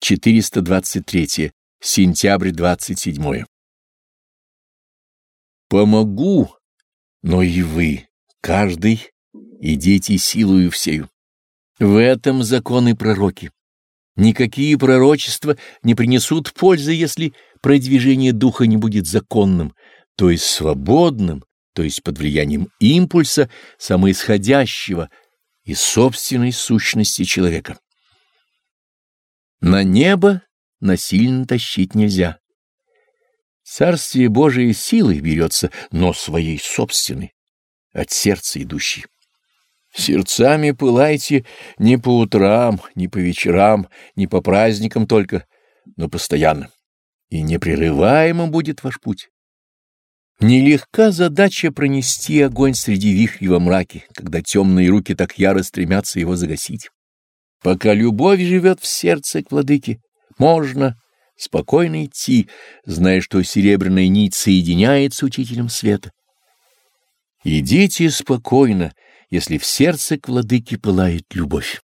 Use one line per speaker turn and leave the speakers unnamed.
423. Сентябрь 27. Помогу, но и вы, каждый, идите силою всею. В этом законы пророки. Никакие пророчества не принесут пользы, если продвижение духа не будет законным, то есть свободным, то есть под влиянием импульса самоисходящего из собственной сущности человека. На небо насильно тащить нельзя. Царствие Божие силой берется, но своей собственной, от сердца идущей. Сердцами пылайте не по утрам, не по вечерам, не по праздникам только, но постоянно. И непрерываемым будет ваш путь. Нелегка задача пронести огонь среди вихрей во мраке, когда темные руки так яро стремятся его загасить. Пока любовь живет в сердце к владыке, можно спокойно идти, зная, что серебряная нить соединяется с учителем света. Идите спокойно, если в сердце к владыке пылает любовь.